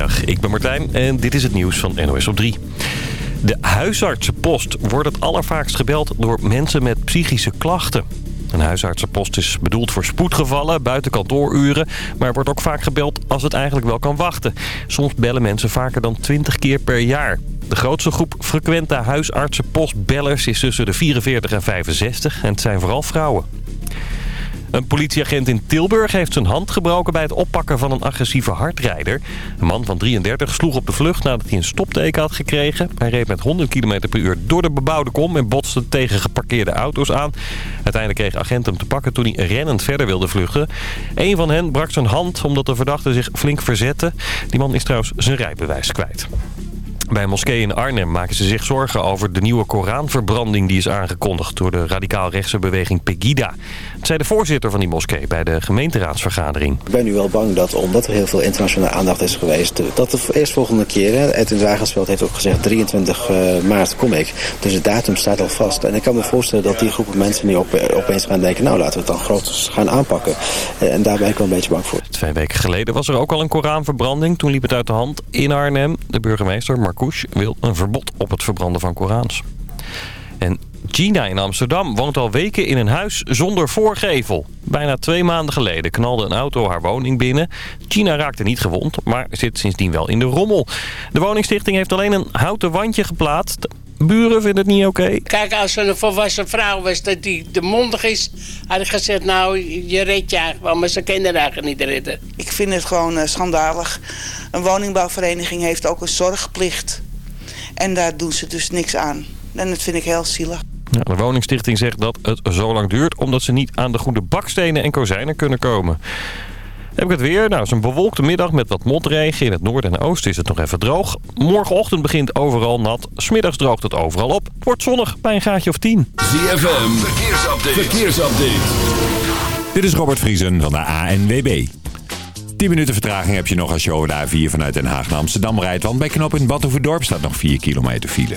Ik ben Martijn en dit is het nieuws van NOS op 3. De huisartsenpost wordt het allervaakst gebeld door mensen met psychische klachten. Een huisartsenpost is bedoeld voor spoedgevallen, buiten kantooruren... maar wordt ook vaak gebeld als het eigenlijk wel kan wachten. Soms bellen mensen vaker dan 20 keer per jaar. De grootste groep frequente huisartsenpostbellers is tussen de 44 en 65 en het zijn vooral vrouwen. Een politieagent in Tilburg heeft zijn hand gebroken bij het oppakken van een agressieve hardrijder. Een man van 33 sloeg op de vlucht nadat hij een stopteken had gekregen. Hij reed met 100 km per uur door de bebouwde kom en botste tegen geparkeerde auto's aan. Uiteindelijk kreeg agent hem te pakken toen hij rennend verder wilde vluchten. Een van hen brak zijn hand omdat de verdachte zich flink verzette. Die man is trouwens zijn rijbewijs kwijt. Bij een moskee in Arnhem maken ze zich zorgen over de nieuwe Koranverbranding die is aangekondigd door de radicaal-rechtse beweging Pegida. Zei de voorzitter van die moskee bij de gemeenteraadsvergadering. Ik ben nu wel bang dat omdat er heel veel internationale aandacht is geweest, dat de eerstvolgende keer, Edwin Wagensveld heeft ook gezegd 23 eh, maart kom ik. Dus de datum staat al vast. En ik kan me voorstellen dat die groepen mensen nu op, eh, opeens gaan denken, nou laten we het dan groot gaan aanpakken. Eh, en daar ben ik wel een beetje bang voor. Twee weken geleden was er ook al een Koranverbranding. Toen liep het uit de hand in Arnhem. De burgemeester Mark wil een verbod op het verbranden van Korans. En Gina in Amsterdam woont al weken in een huis zonder voorgevel. Bijna twee maanden geleden knalde een auto haar woning binnen. Gina raakte niet gewond, maar zit sindsdien wel in de rommel. De woningstichting heeft alleen een houten wandje geplaatst. Buren vinden het niet oké. Kijk, als er een volwassen vrouw was dat die de mondig is... had ik gezegd, nou, je redt je eigenlijk wel, maar ze kinderen eigenlijk niet redden. Ik vind het gewoon uh, schandalig. Een woningbouwvereniging heeft ook een zorgplicht. En daar doen ze dus niks aan. En dat vind ik heel zielig. Ja, de woningstichting zegt dat het zo lang duurt... omdat ze niet aan de goede bakstenen en kozijnen kunnen komen. Heb ik het weer? Nou, het is een bewolkte middag met wat motregen. In het noorden en oosten is het nog even droog. Morgenochtend begint overal nat. Smiddags droogt het overal op. Het wordt zonnig bij een gaatje of 10. ZFM, verkeersupdate. verkeersupdate. Dit is Robert Vriesen van de ANWB. 10 minuten vertraging heb je nog als je over de A4 vanuit Den Haag naar Amsterdam rijdt. Want bij knop in Battenverdorp staat nog 4 kilometer file.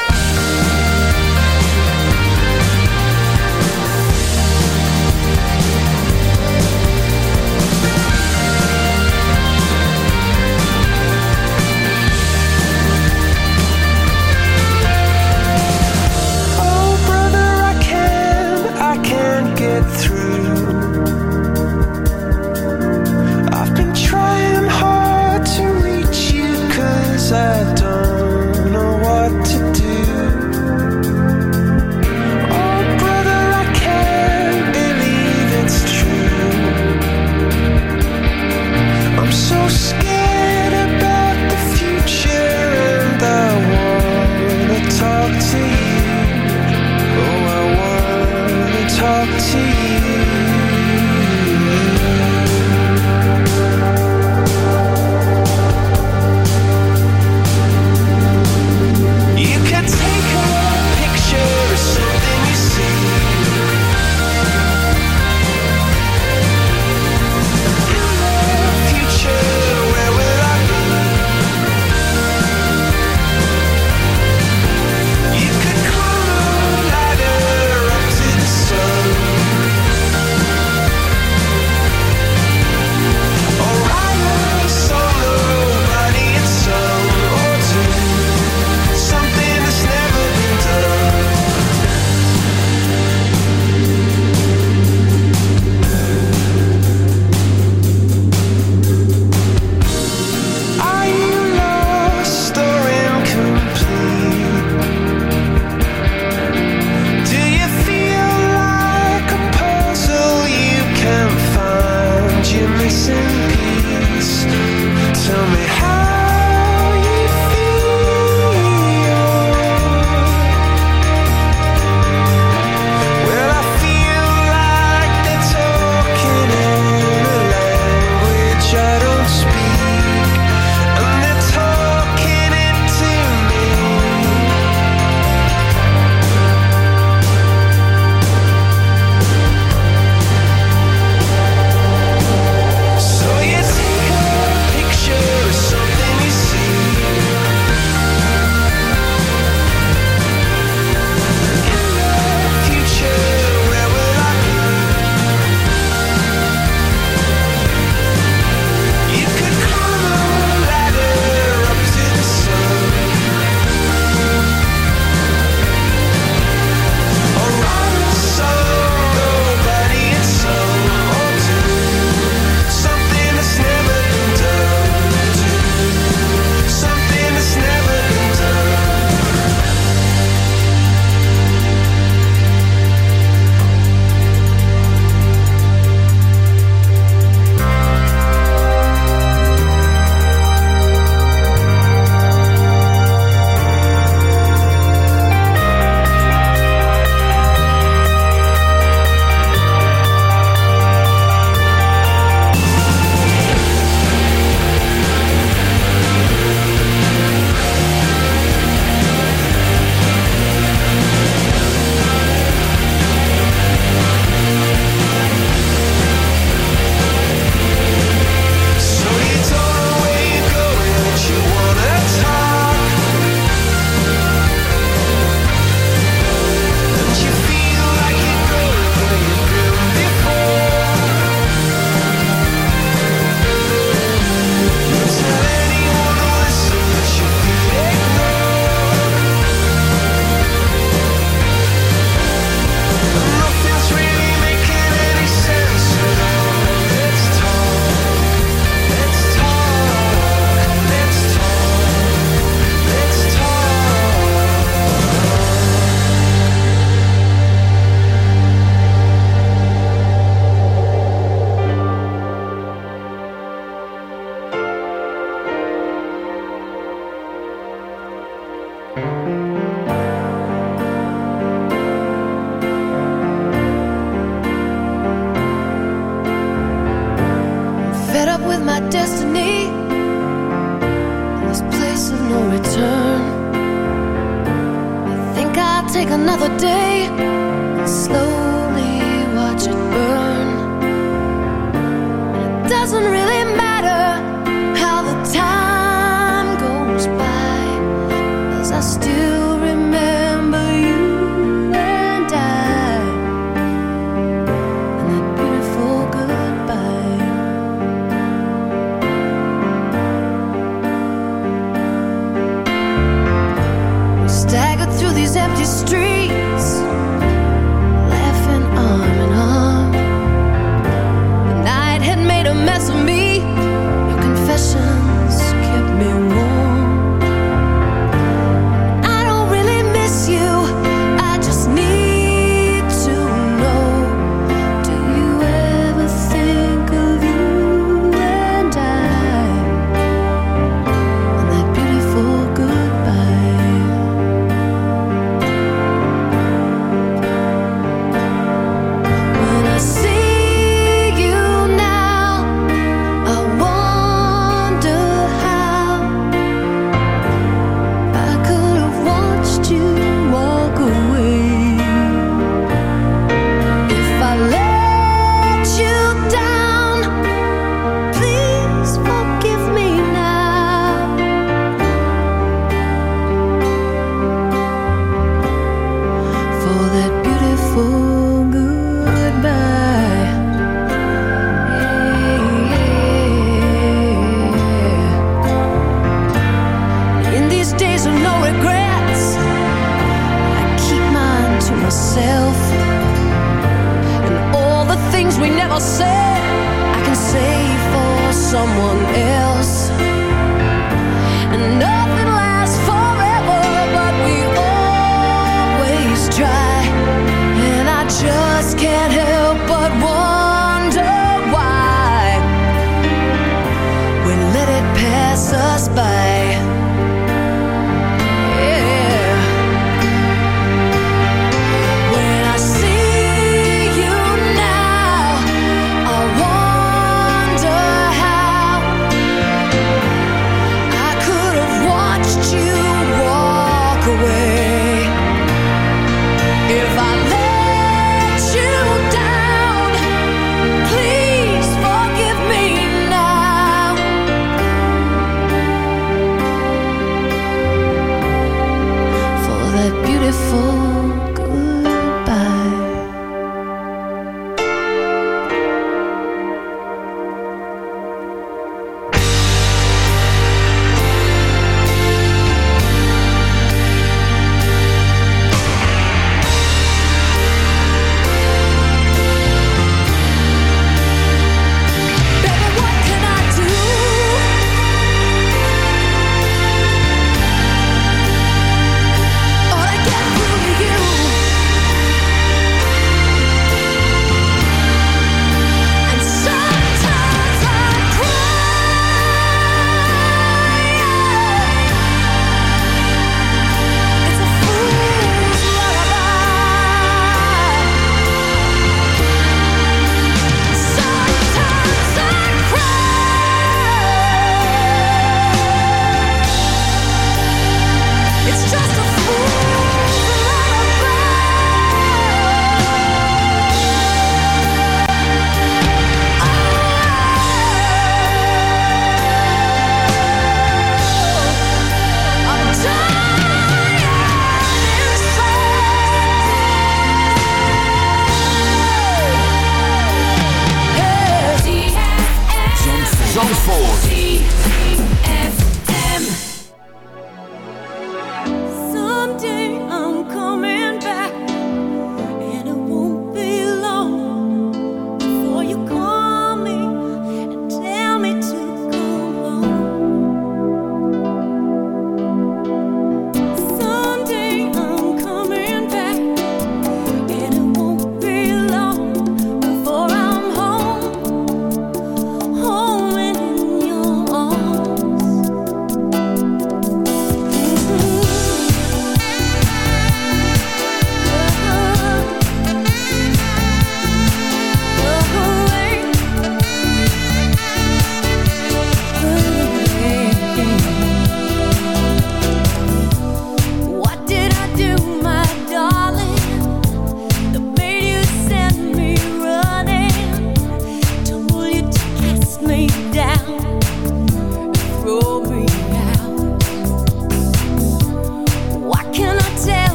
us do. Ford.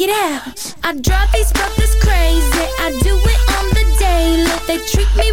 Check it out. I drive these brothers crazy. I do it on the daily. They treat me